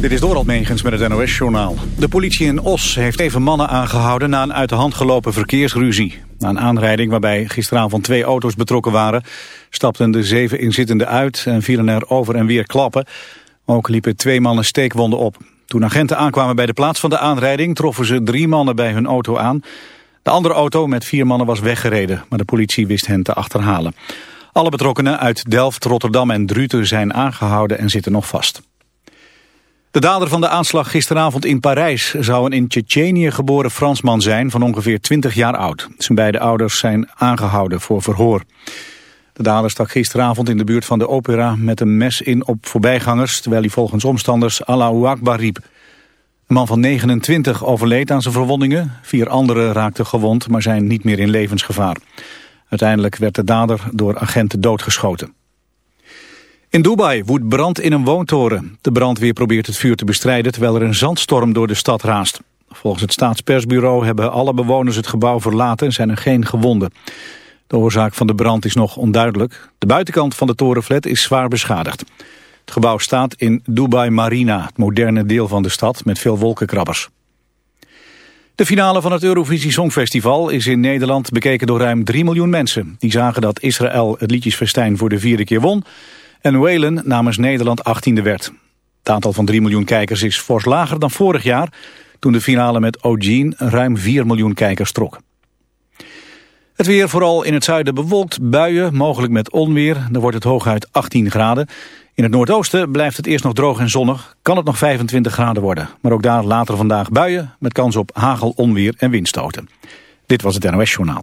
Dit is Dorald Megens met het NOS-journaal. De politie in Os heeft even mannen aangehouden na een uit de hand gelopen verkeersruzie. Na een aanrijding waarbij gisteravond twee auto's betrokken waren... stapten de zeven inzittenden uit en vielen er over en weer klappen. Ook liepen twee mannen steekwonden op. Toen agenten aankwamen bij de plaats van de aanrijding... troffen ze drie mannen bij hun auto aan. De andere auto met vier mannen was weggereden, maar de politie wist hen te achterhalen. Alle betrokkenen uit Delft, Rotterdam en Druten zijn aangehouden en zitten nog vast. De dader van de aanslag gisteravond in Parijs zou een in Tsjetsjenië geboren Fransman zijn van ongeveer 20 jaar oud. Zijn beide ouders zijn aangehouden voor verhoor. De dader stak gisteravond in de buurt van de opera met een mes in op voorbijgangers, terwijl hij volgens omstanders Allahu Akbar riep. Een man van 29 overleed aan zijn verwondingen. Vier anderen raakten gewond, maar zijn niet meer in levensgevaar. Uiteindelijk werd de dader door agenten doodgeschoten. In Dubai woedt brand in een woontoren. De brandweer probeert het vuur te bestrijden terwijl er een zandstorm door de stad raast. Volgens het staatspersbureau hebben alle bewoners het gebouw verlaten en zijn er geen gewonden. De oorzaak van de brand is nog onduidelijk. De buitenkant van de torenflat is zwaar beschadigd. Het gebouw staat in Dubai Marina, het moderne deel van de stad met veel wolkenkrabbers. De finale van het Eurovisie Songfestival is in Nederland bekeken door ruim 3 miljoen mensen. Die zagen dat Israël het liedjesfestijn voor de vierde keer won en Whalen namens Nederland 18e werd. Het aantal van 3 miljoen kijkers is fors lager dan vorig jaar... toen de finale met O'Gene ruim 4 miljoen kijkers trok. Het weer vooral in het zuiden bewolkt, buien, mogelijk met onweer. Dan wordt het hooguit 18 graden. In het noordoosten blijft het eerst nog droog en zonnig. Kan het nog 25 graden worden. Maar ook daar later vandaag buien met kans op hagel, onweer en windstoten. Dit was het NOS Journaal.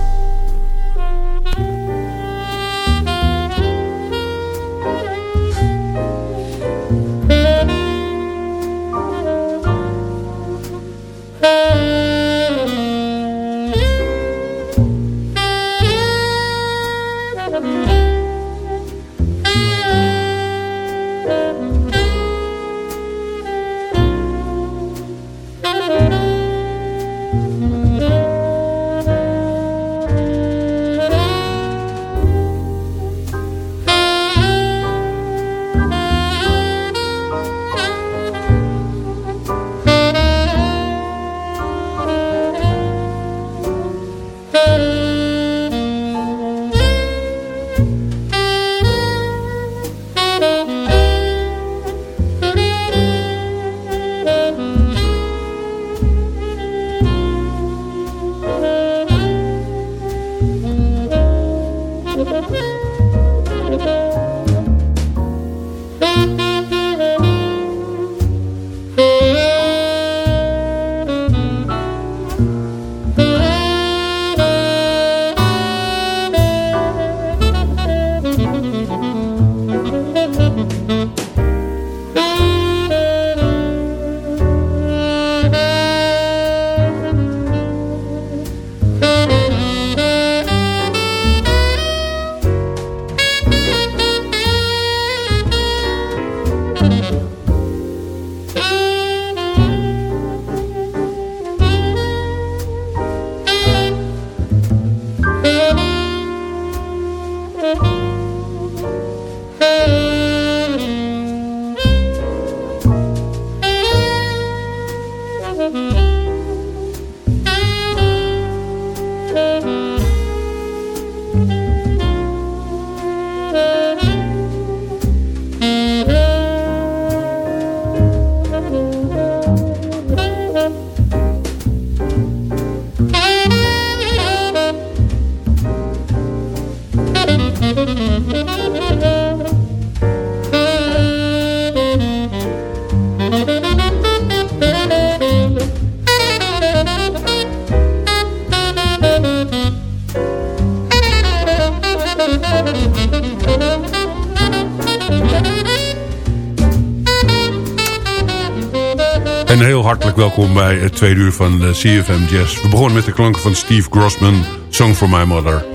Hartelijk welkom bij het tweede uur van eh, CFM Jazz. We begonnen met de klanken van Steve Grossman, Song for My Mother.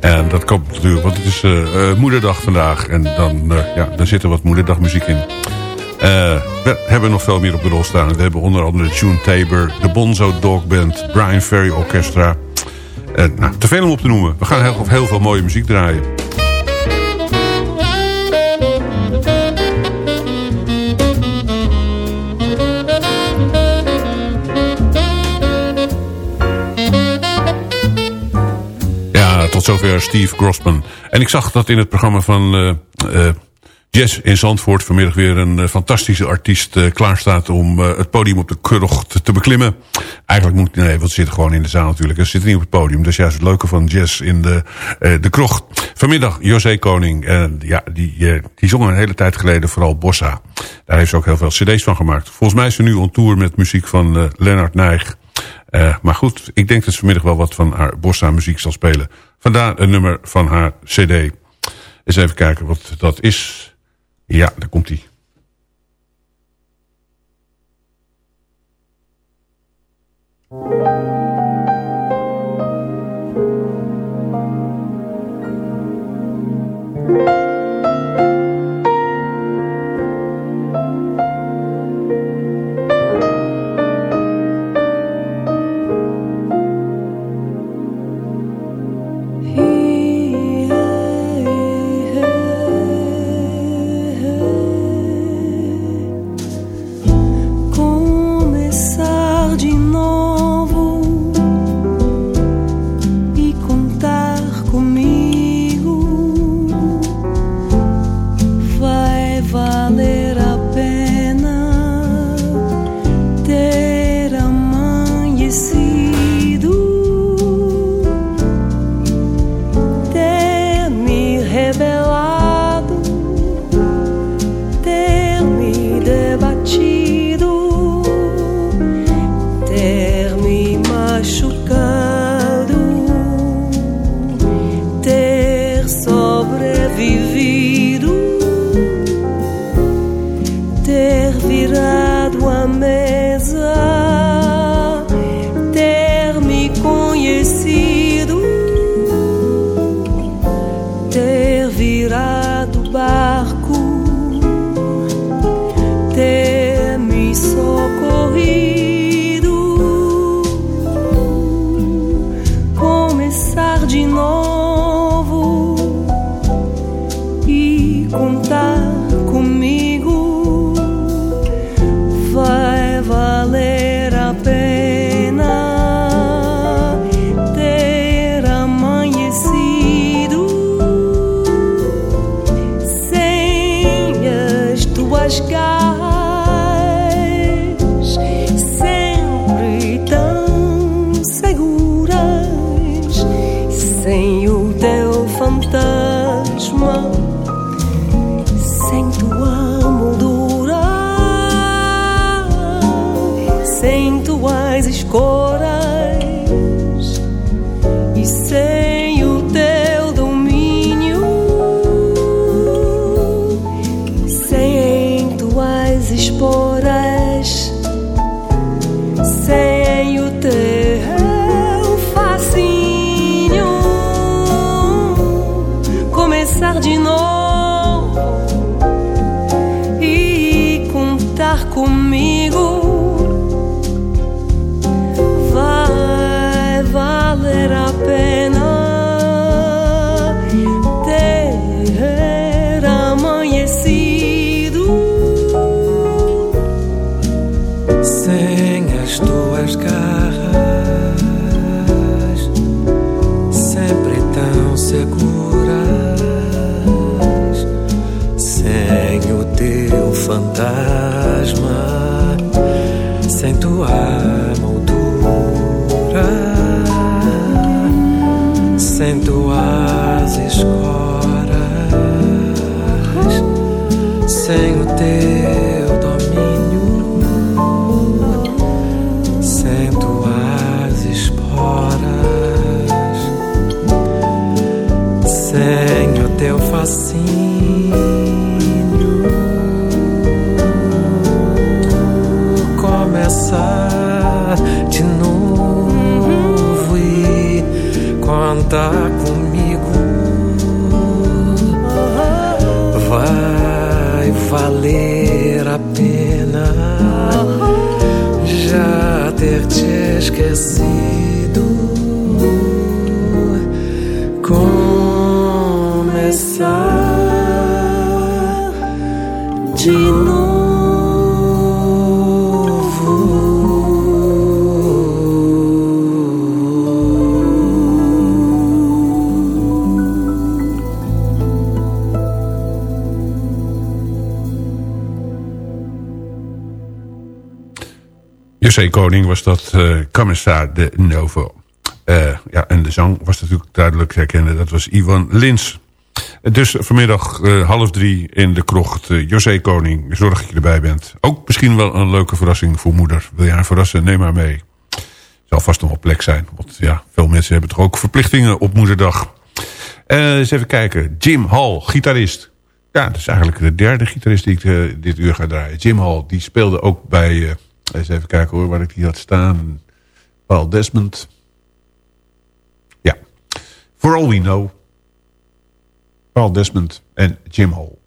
En dat komt natuurlijk, want het is eh, eh, moederdag vandaag. En dan, ja, dan zit er wat moederdagmuziek in. We hebben nog veel meer op de rol staan. We hebben onder andere June Tabor, de Bonzo Dog Band, Brian Ferry Orchestra. Nou, te veel om op te noemen. We gaan heel, heel veel mooie muziek draaien. Zover Steve Grossman. En ik zag dat in het programma van eh, eh, Jazz in Zandvoort... vanmiddag weer een eh, fantastische artiest klaarstaat... om het podium op de krocht te beklimmen. Eigenlijk moet... Nee, want ze zitten gewoon in de zaal natuurlijk. Ze zitten niet op het podium. Dat is juist het leuke van Jazz in de, de krocht. Vanmiddag José Koning. En ja, die, die zong een hele tijd geleden vooral Bossa. Daar heeft ze ook heel veel cd's van gemaakt. Volgens mij is ze nu on tour met muziek van Lennart Nijg... Uh, maar goed, ik denk dat ze vanmiddag wel wat van haar bossa muziek zal spelen. Vandaar een nummer van haar cd. Eens even kijken wat dat is. Ja, daar komt hij. acentuais escoras. José Koning was dat eh Commissar de Novo. Eh, ja, en de zang was natuurlijk duidelijk herkennen. Dat was Ivan Lins. Dus vanmiddag eh, half drie in de krocht. eh, José Koning, zorg dat je erbij bent. Ook misschien wel een leuke verrassing voor moeder. Wil je haar verrassen? Neem haar mee. Zal vast nog op plek zijn. Want ja, veel mensen hebben toch ook verplichtingen op moederdag. Eh, eens even kijken. Jim Hall, gitarist. Ja, dat is eigenlijk de derde gitarist die ik dit uur ga draaien. Jim Hall, die speelde ook bij... eens even kijken hoor, waar ik die had staan. Paul Desmond. Ja. For All We Know. Paul Desmond en Jim Hall.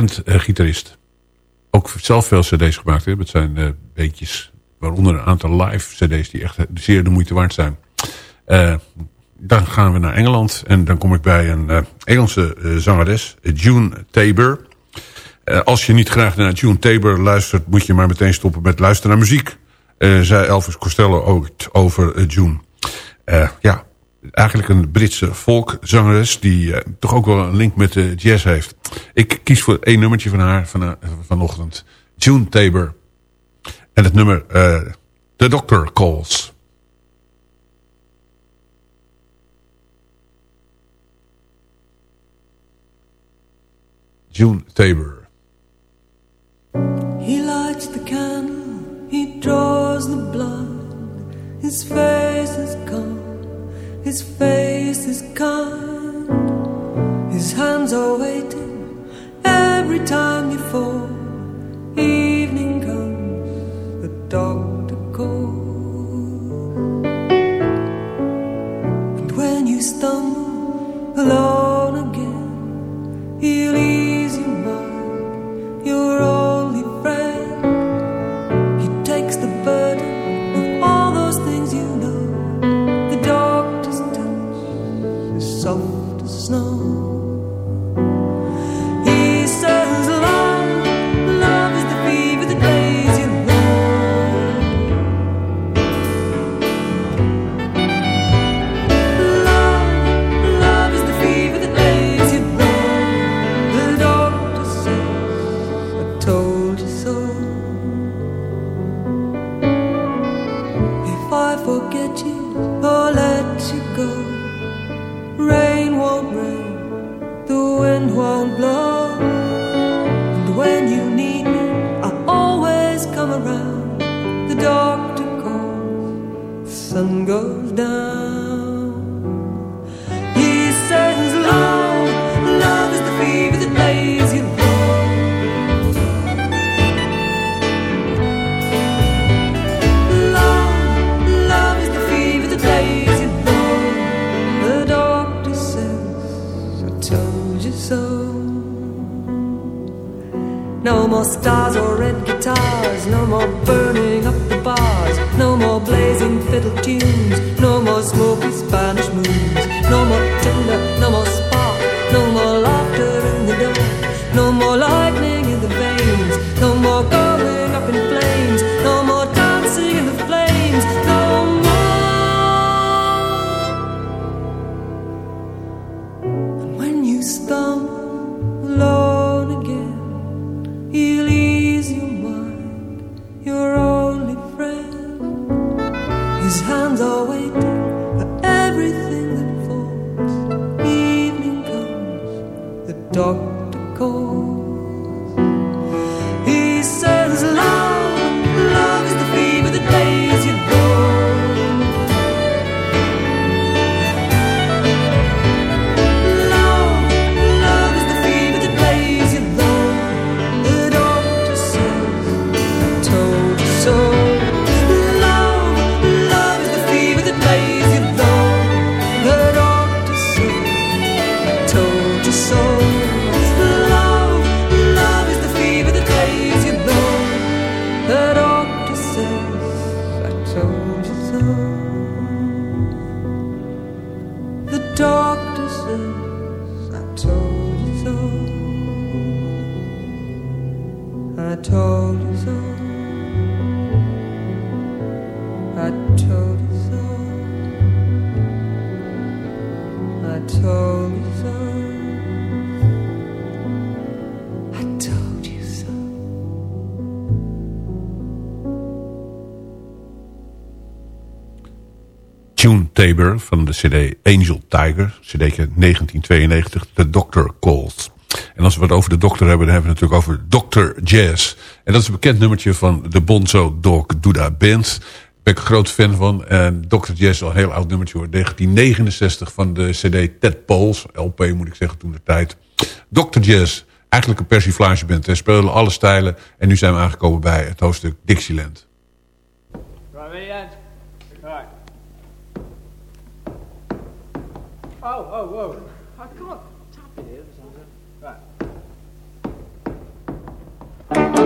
Bekend eh, gitarist. Ook zelf veel cd's gemaakt hè, met zijn eh beetjes. Waaronder een aantal live cd's die echt zeer de moeite waard zijn. Eh, dan gaan we naar Engeland en dan kom ik bij een eh, Engelse eh, zangeres, June Tabor. Eh, als je niet graag naar June Tabor luistert, moet je maar meteen stoppen met luisteren naar muziek. Eh, zei Elvis Costello ook over eh, June. Eh, ja, eigenlijk een Britse folkzangeres die eh, toch ook wel een link met de jazz heeft. Ik kies voor één nummertje van haar van, vanochtend. June Tabor. En het nummer eh, The Doctor Calls. June Tabor. He lights the candle, he draws the blood. His face is calm, his face is kind. His hands are waiting every time you fall. Cd Angel Tiger. cd 1992, The Doctor Calls. En als we het over de dokter hebben, dan hebben we het natuurlijk over Dr. Jazz. En dat is een bekend nummertje van de Bonzo Dog Duda Band. Daar ben ik een groot fan van. En Dr. Jazz al een heel oud nummertje hoor. 1969 van de cd Ted Poles. LP moet ik zeggen toen de tijd. Dr. Jazz, eigenlijk een persiflageband. Hij speelde alle stijlen. En nu zijn we aangekomen bij het hoofdstuk Dixieland. Ja,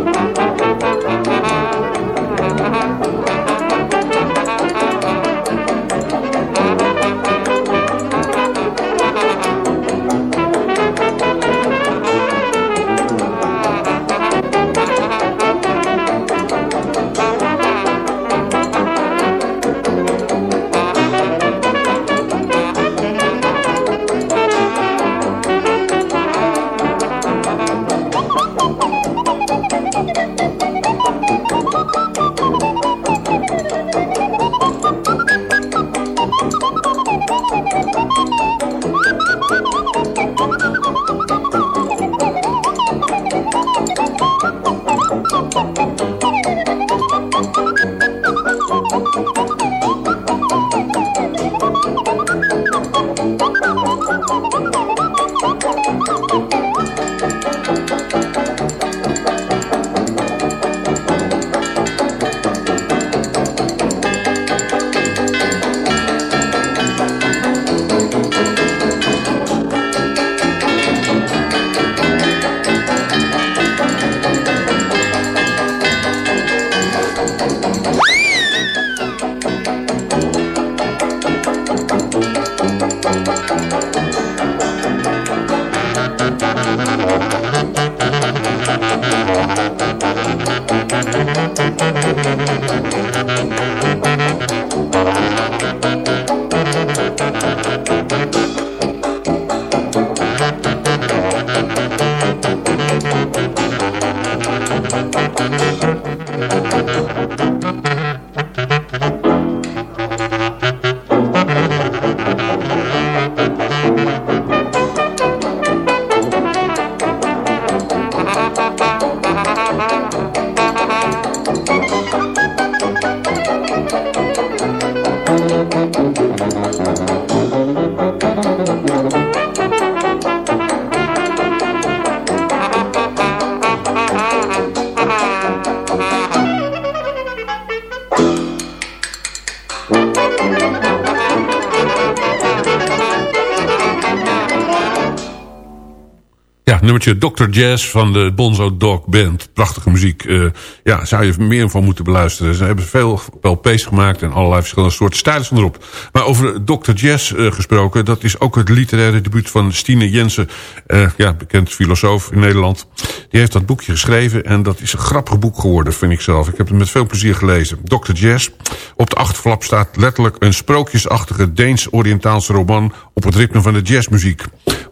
nummertje Dr. Jazz van de Bonzo Dog Band. Prachtige muziek. Eh, ja, zou je meer van moeten beluisteren. Ze hebben veel LP's gemaakt en allerlei verschillende soorten stijlen van erop. Maar over Dr. Jazz eh, gesproken, dat is ook het literaire debuut van Stine Jensen. eh, ja, bekend filosoof in Nederland. Die heeft dat boekje geschreven en dat is een grappig boek geworden, vind ik zelf. Ik heb het met veel plezier gelezen. Dr. Jazz. Op de achterflap staat letterlijk een sprookjesachtige Deens-Oriëntaalse roman op het ritme van de jazzmuziek.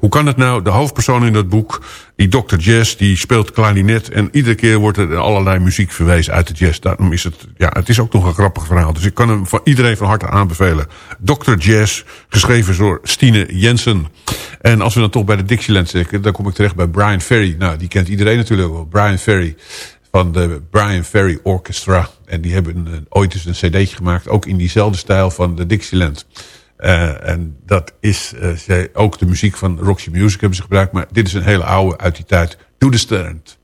Hoe kan het nou? De hoofdpersoon in dat boek, die Dr. Jazz, die speelt klarinet... en iedere keer wordt er allerlei muziek verwezen uit de jazz. Daarom is het, ja, het is ook nog een grappig verhaal. Dus ik kan hem van iedereen van harte aanbevelen. Dr. Jazz, geschreven door Stine Jensen. En als we dan toch bij de Dixieland zitten... dan kom ik terecht bij Brian Ferry. Nou, die kent iedereen natuurlijk wel. Brian Ferry van de Brian Ferry Orchestra. En die hebben een, ooit eens een cd'tje gemaakt... ook in diezelfde stijl van de Dixieland. Eh, en dat is zij, ook de muziek van Roxy Music hebben ze gebruikt. Maar dit is een hele oude uit die tijd. Do the Stand.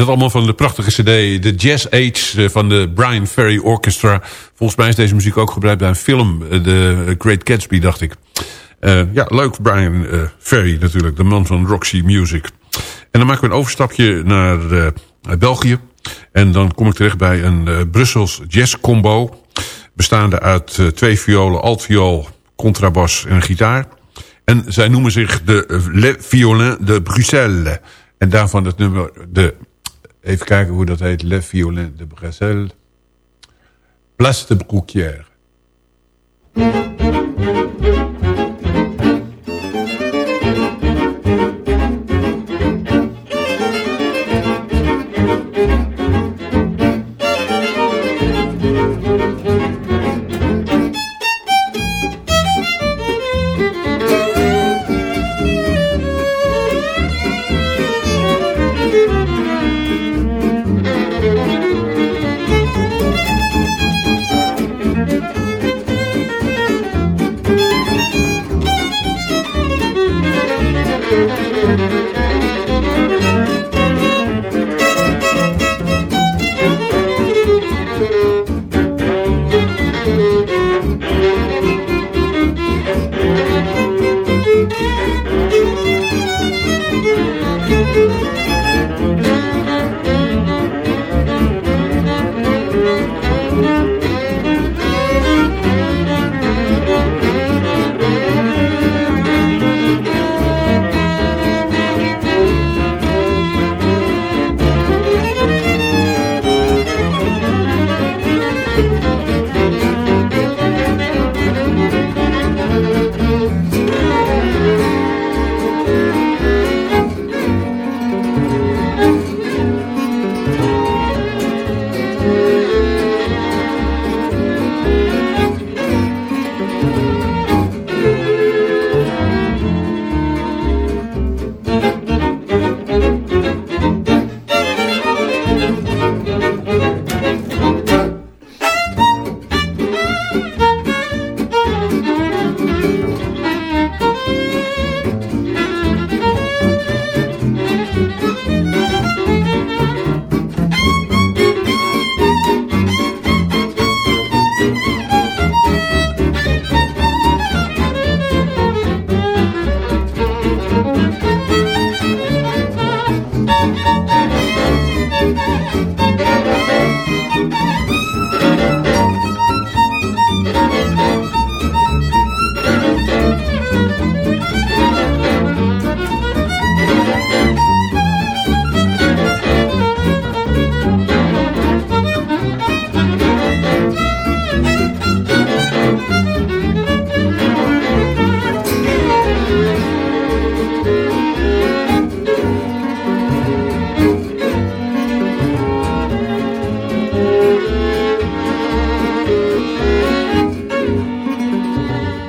Dat allemaal van de prachtige cd The Jazz Age eh, van de Brian Ferry Orchestra. Volgens mij is deze muziek ook gebruikt bij een film, eh, The Great Gatsby, dacht ik. Eh, ja, leuk Brian eh, Ferry natuurlijk, de man van Roxy Music. En dan maken we een overstapje naar eh, België. En dan kom ik terecht bij een eh, Brussels jazz combo. Bestaande uit eh, twee violen, altviool, contrabas en een gitaar. En zij noemen zich de eh, Le Violin de Bruxelles. En daarvan het nummer, de, even kijken hoe dat heet, Le Violin de Bruxelles. Place de.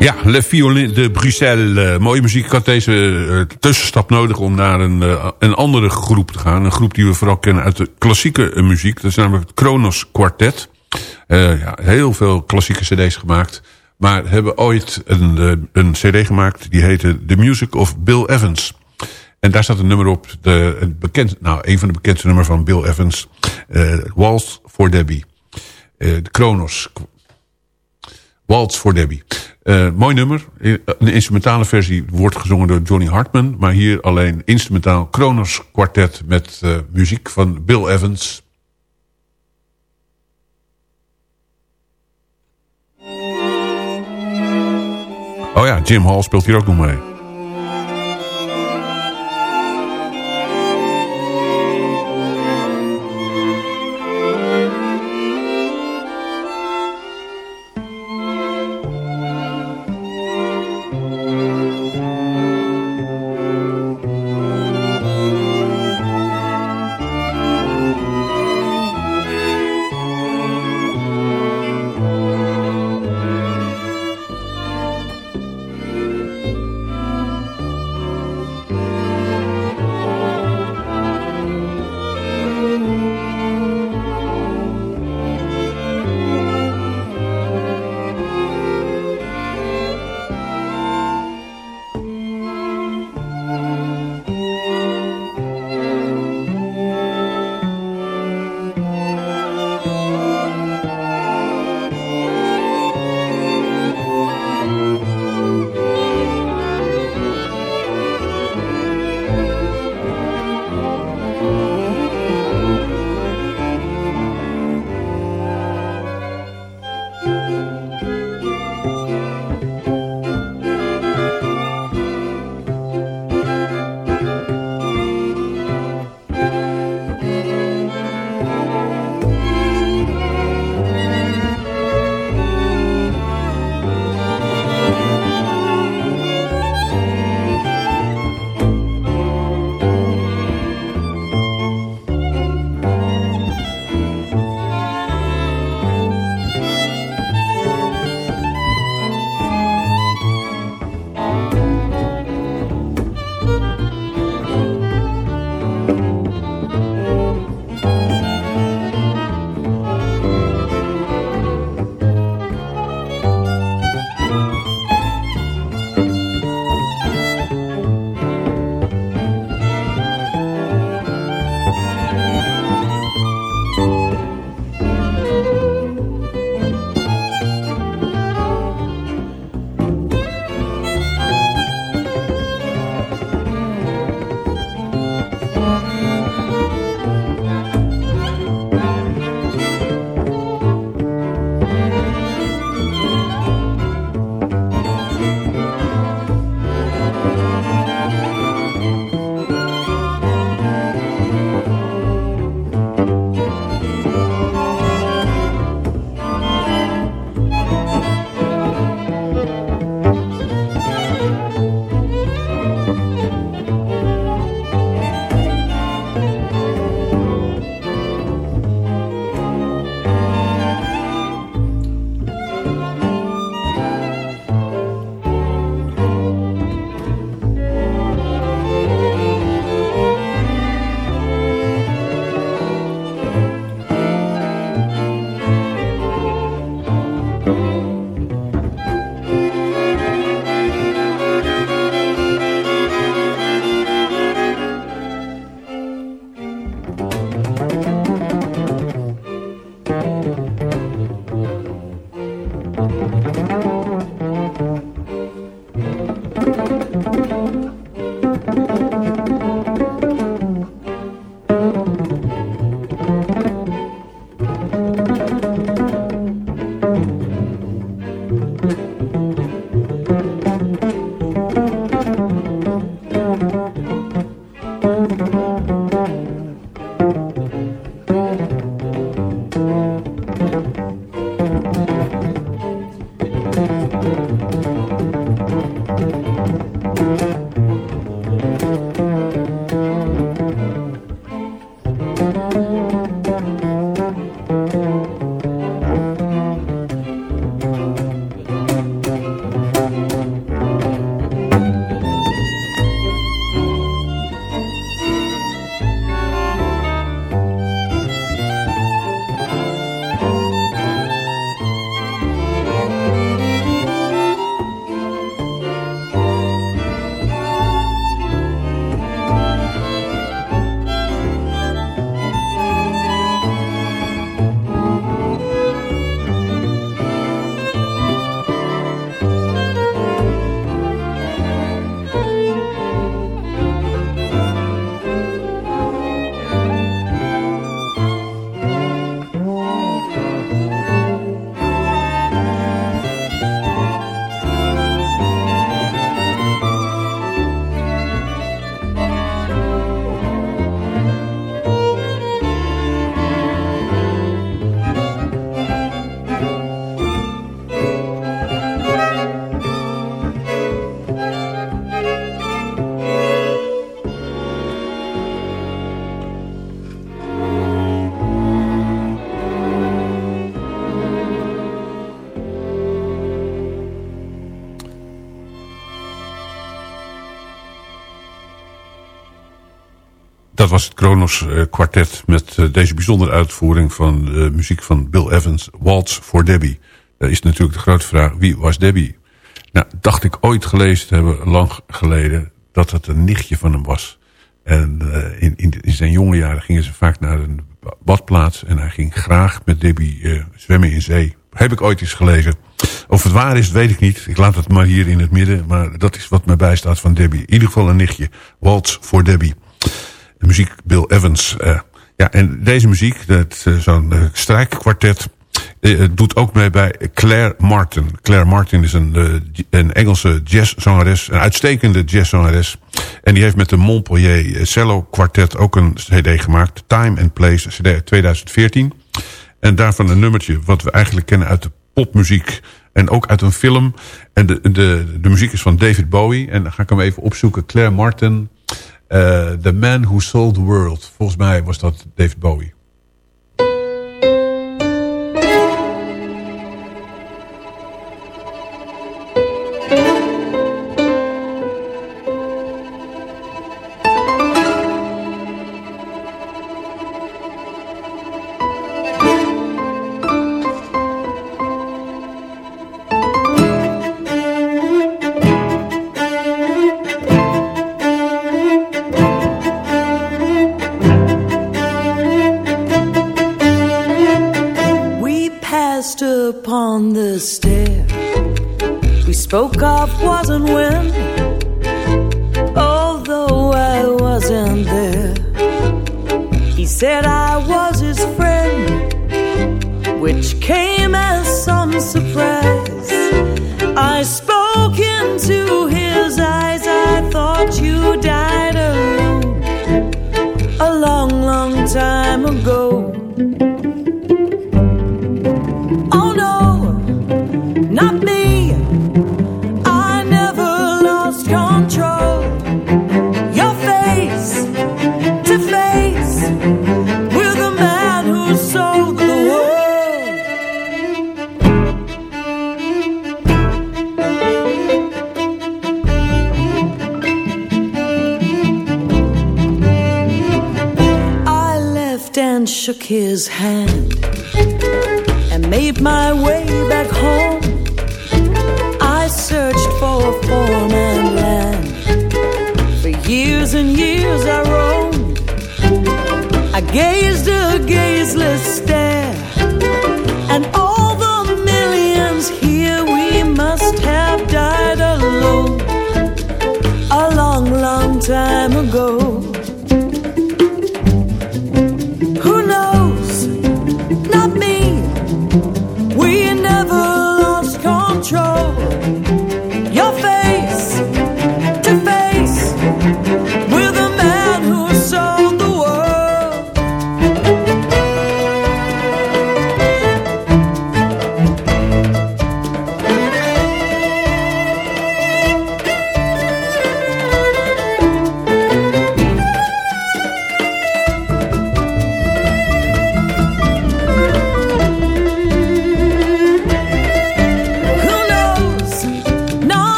Ja, Le Violin de Bruxelles. Eh, mooie muziek. Ik had deze eh, tussenstap nodig om naar een, eh, een andere groep te gaan. Een groep die we vooral kennen uit de klassieke muziek. Dat is namelijk het Kronos Quartet. Ja, heel veel klassieke cd's gemaakt. Maar hebben ooit een, een cd gemaakt. Die heette The Music of Bill Evans. En daar staat een nummer op. De, een, bekend, nou, een van de bekendste nummers van Bill Evans. Waltz for Debbie. De Kronos Waltz for Debbie. Eh, mooi nummer. Een instrumentale versie wordt gezongen door Johnny Hartman. Maar hier alleen instrumentaal Kronos kwartet met eh, muziek van Bill Evans. Oh ja, Jim Hall speelt hier ook nog mee. Dat was het Kronos eh, kwartet met eh, deze bijzondere uitvoering van de muziek van Bill Evans, Waltz voor Debbie. Dat is natuurlijk de grote vraag, wie was Debbie? Nou, dacht ik ooit gelezen te hebben, lang geleden, dat het een nichtje van hem was. En eh, in, in, zijn jonge jaren gingen ze vaak naar een badplaats en hij ging graag met Debbie eh, zwemmen in zee. Heb ik ooit eens gelezen. Of het waar is, weet ik niet. Ik laat het maar hier in het midden. Maar dat is wat mij bijstaat van Debbie. In ieder geval een nichtje. Waltz voor Debbie. De muziek Bill Evans. eh, ja, en deze muziek, eh, zo'n eh, strijkkwartet... doet ook mee bij Claire Martin. Claire Martin is een, een Engelse jazzzangeres. Een uitstekende jazzzangeres. En die heeft met de Montpellier Cello Quartet ook een cd gemaakt. Time and Place, cd uit 2014. En daarvan een nummertje wat we eigenlijk kennen uit de popmuziek. En ook uit een film. En de, de, de muziek is van David Bowie. En dan ga ik hem even opzoeken. Claire Martin. Eh, the Man Who Sold the World. Volgens mij was dat David Bowie. Time ago.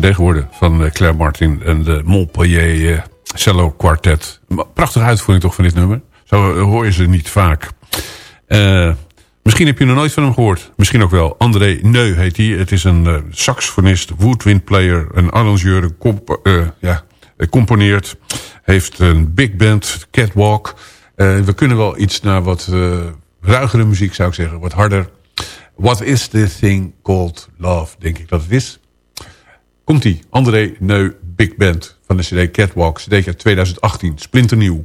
Cd van eh, Claire Martin en de Montpellier eh, Cello Quartet. Prachtige uitvoering toch van dit nummer. Zo eh, hoor je ze niet vaak. Misschien heb je nog nooit van hem gehoord. Misschien ook wel. André Neu heet hij. Het is een eh, saxofonist, woodwindplayer, een arrangeur, comp ja, componeert. Heeft een big band, catwalk. We kunnen wel iets naar wat ruigere muziek zou ik zeggen. Wat harder. What is this thing called love? Denk ik dat het is. Komt-ie, André Neu Big Band van de CD Catwalks, CD uit 2018, splinternieuw.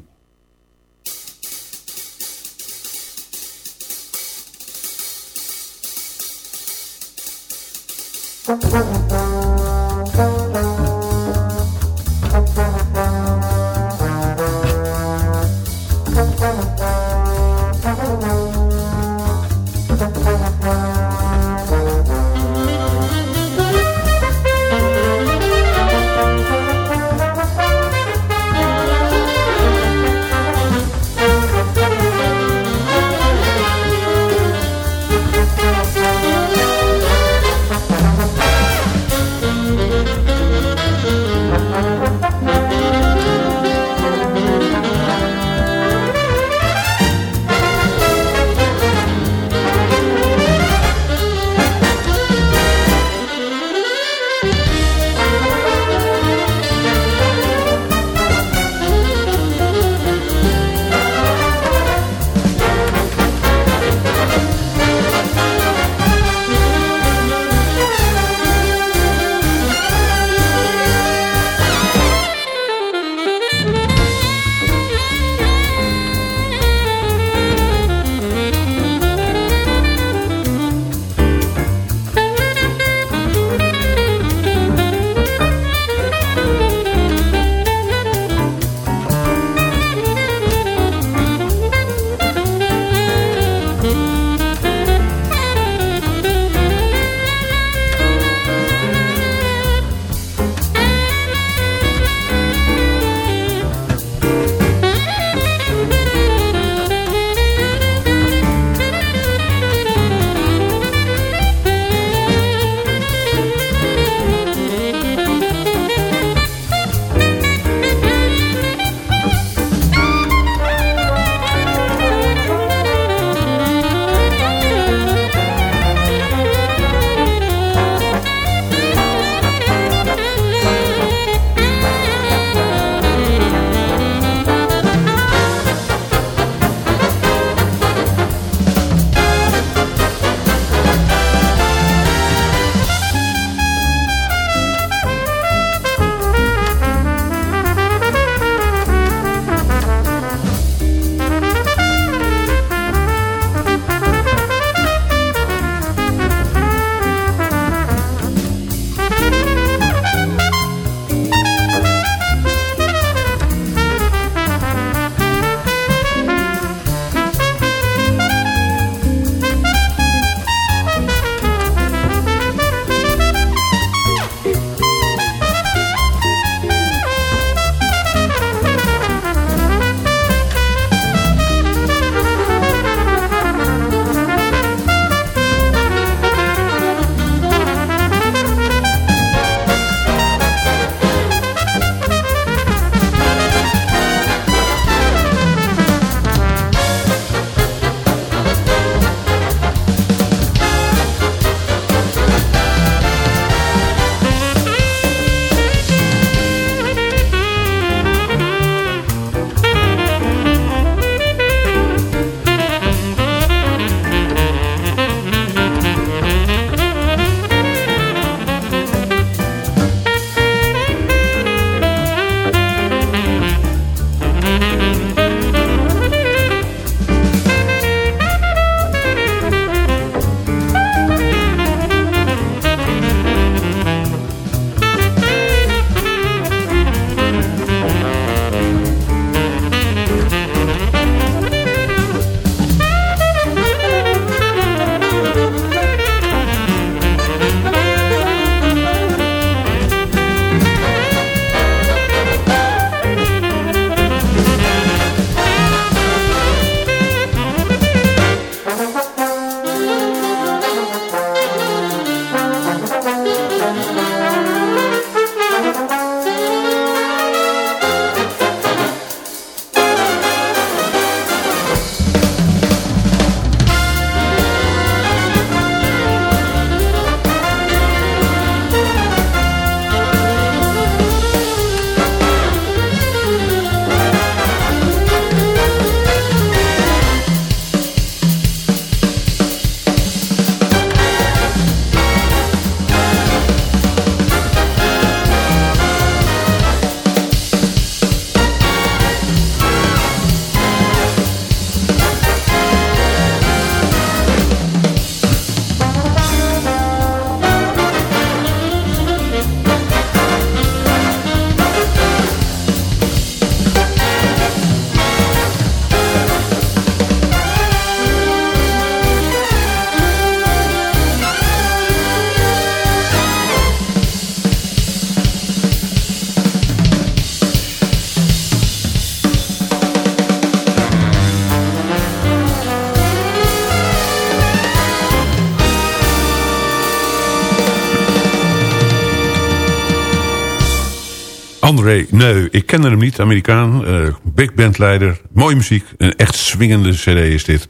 Nee, ik kende hem niet, Amerikaan. eh, big bandleider, mooie muziek. Een echt swingende cd is dit.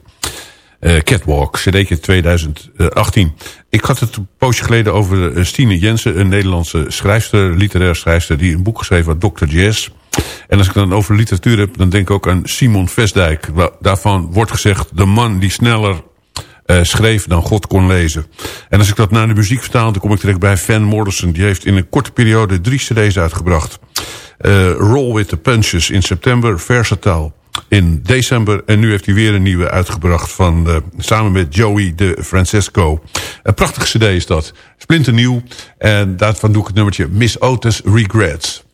Eh, Catwalk, cd'tje 2018. Ik had het een poosje geleden over eh, Stine Jensen... een Nederlandse schrijfster, literair schrijfster... die een boek geschreven had, Dr. Jazz. En als ik dan over literatuur heb... dan denk ik ook aan Simon Vestdijk. Daarvan wordt gezegd... de man die sneller eh, schreef dan God kon lezen. En als ik dat naar de muziek vertaal... dan kom ik terecht bij Van Morrison. Die heeft in een korte periode drie cd's uitgebracht. Eh, Roll with the Punches in september, Versatile in december. En nu heeft hij weer een nieuwe uitgebracht van, eh, samen met Joey de Francesco. Een prachtige cd is dat. Splinternieuw. En daarvan doe ik het nummertje Miss Otis Regrets.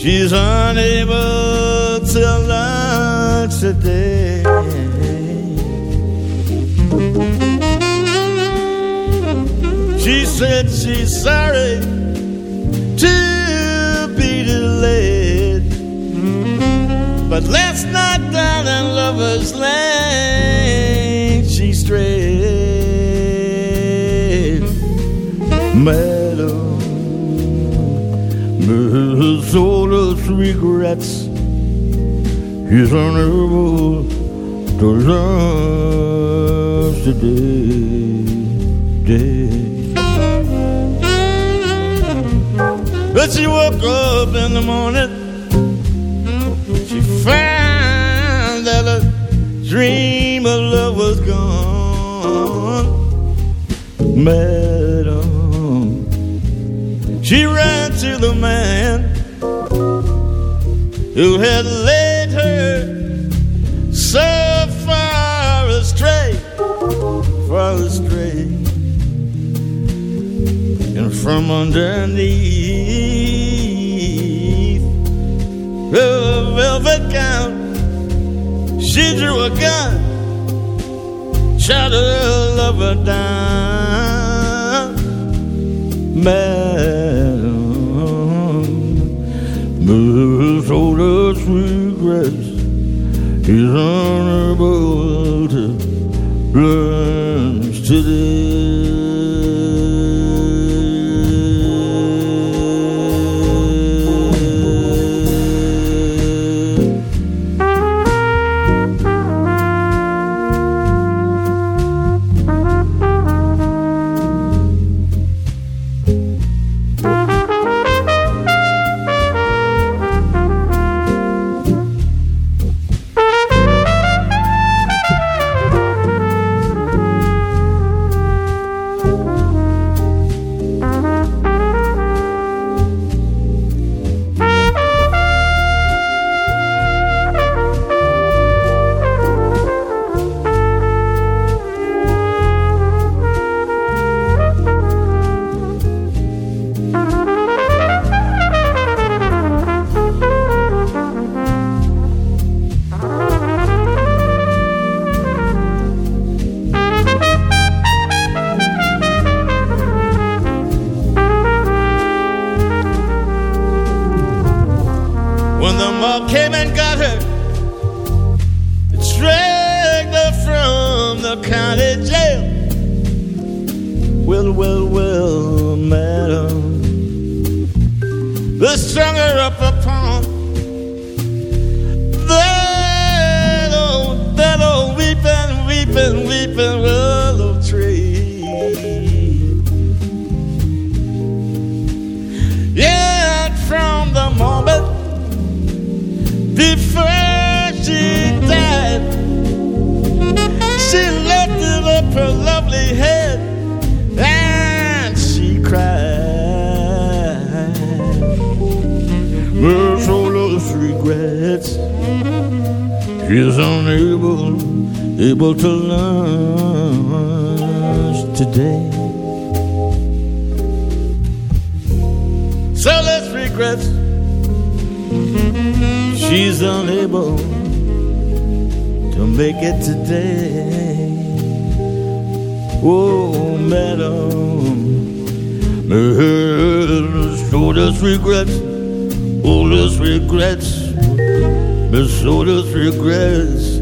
She's unable to lunch today. She said she's sorry to be delayed. But last night down in Lover's Lane, she strayed. Miss Otis regrets he's unable to love today. Day. But she woke up in the morning. She found that her dream of love was gone. Madam, she ran to the man who had led her so far astray, far astray and from underneath her velvet gown, she drew a gun, shot her lover down. Madam, who told us regrets is honorable to blends today. Lovely head and she cried. Miss Otis regrets she's unable able to lunch today. So let's regrets she's unable to make it today. Oh, madam, Miss Otis regrets, Otis regrets, Miss Otis regrets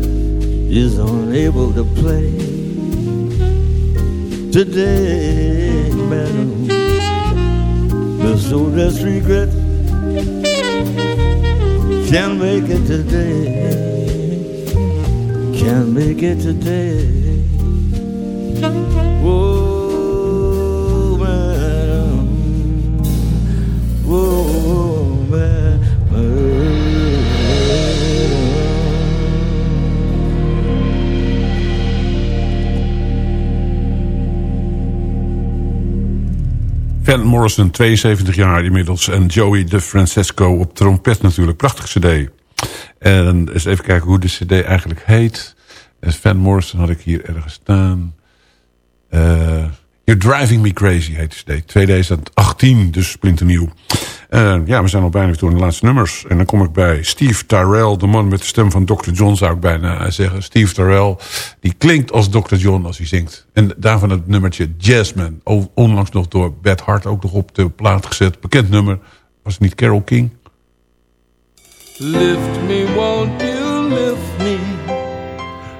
is unable to play today, madam. Miss Otis regrets can't make it today, can't make it today. Van Morrison, 72 jaar inmiddels. En Joey DeFrancesco op trompet natuurlijk. Prachtig cd. En eens even kijken hoe de cd eigenlijk heet. Van Morrison had ik hier ergens staan. Eh, You're Driving Me Crazy heet de cd. 2018, dus splinternieuw. Eh, ja, we zijn al bijna door de laatste nummers. En dan kom ik bij Steve Tyrell, de man met de stem van Dr. John zou ik bijna zeggen. Steve Tyrell, die klinkt als Dr. John als hij zingt. En daarvan het nummertje Jasmine. Onlangs nog door Beth Hart ook nog op de plaat gezet. Bekend nummer. Was het niet Carol King? Lift me, won't you lift me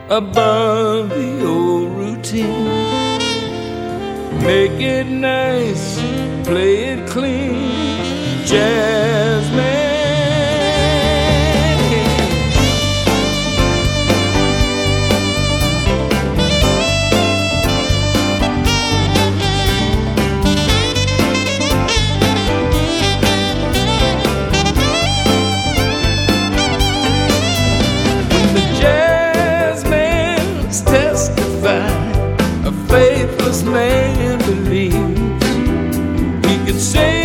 above the old routine? Make it nice, play it clean, faithless man believes. He can sing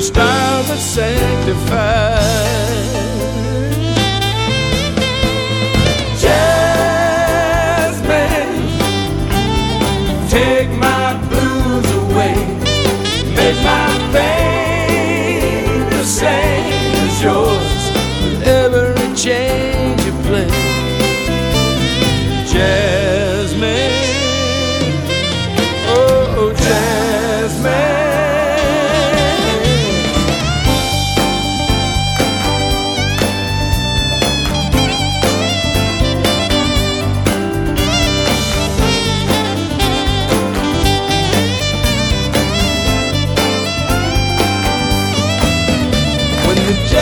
a style that's sanctified. Jasmine, take my blues away, make my pain the same as yours of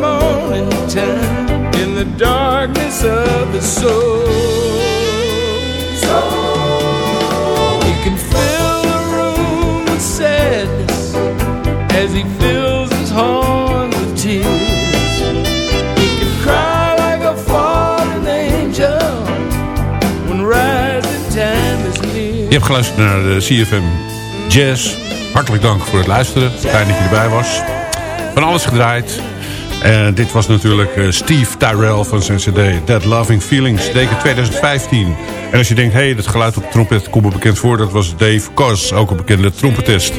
morning time in the darkness of the soul. He can fill the room with sadness as he geluisterd naar de CFM Jazz. Hartelijk dank voor het luisteren. Fijn dat je erbij was. Van alles gedraaid. En dit was natuurlijk eh, Steve Tyrell van zijn cd That Loving Feelings, teken 2015. En als je denkt, hé, hey, dat geluid op de trompet komt me bekend voor... dat was Dave Koz, ook een bekende trompetist.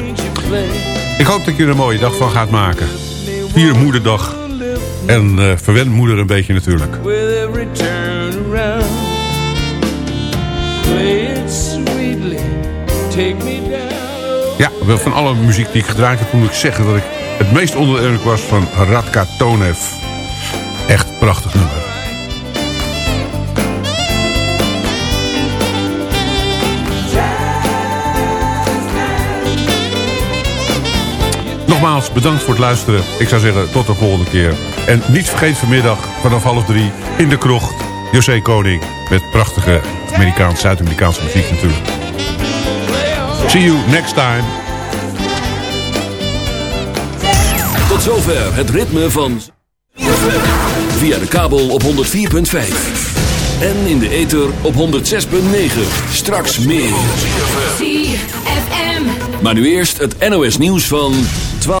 Ik hoop dat je er een mooie dag van gaat maken. Vier moederdag. En eh verwen moeder een beetje natuurlijk. Ja, wel van alle muziek die ik gedraaid heb... moet ik zeggen dat ik het meest onder de indruk was van Radka Tonev. Echt prachtig nummer. Nogmaals, bedankt voor het luisteren. Ik zou zeggen, tot de volgende keer. En niet vergeet vanmiddag vanaf half drie in de krocht... José Koning met prachtige Amerikaans, Zuid-Amerikaanse muziek natuurlijk. See you next time. Tot zover het ritme van... Via de kabel op 104.5. En in de ether op 106.9. Straks meer. Maar nu eerst het NOS nieuws van 12.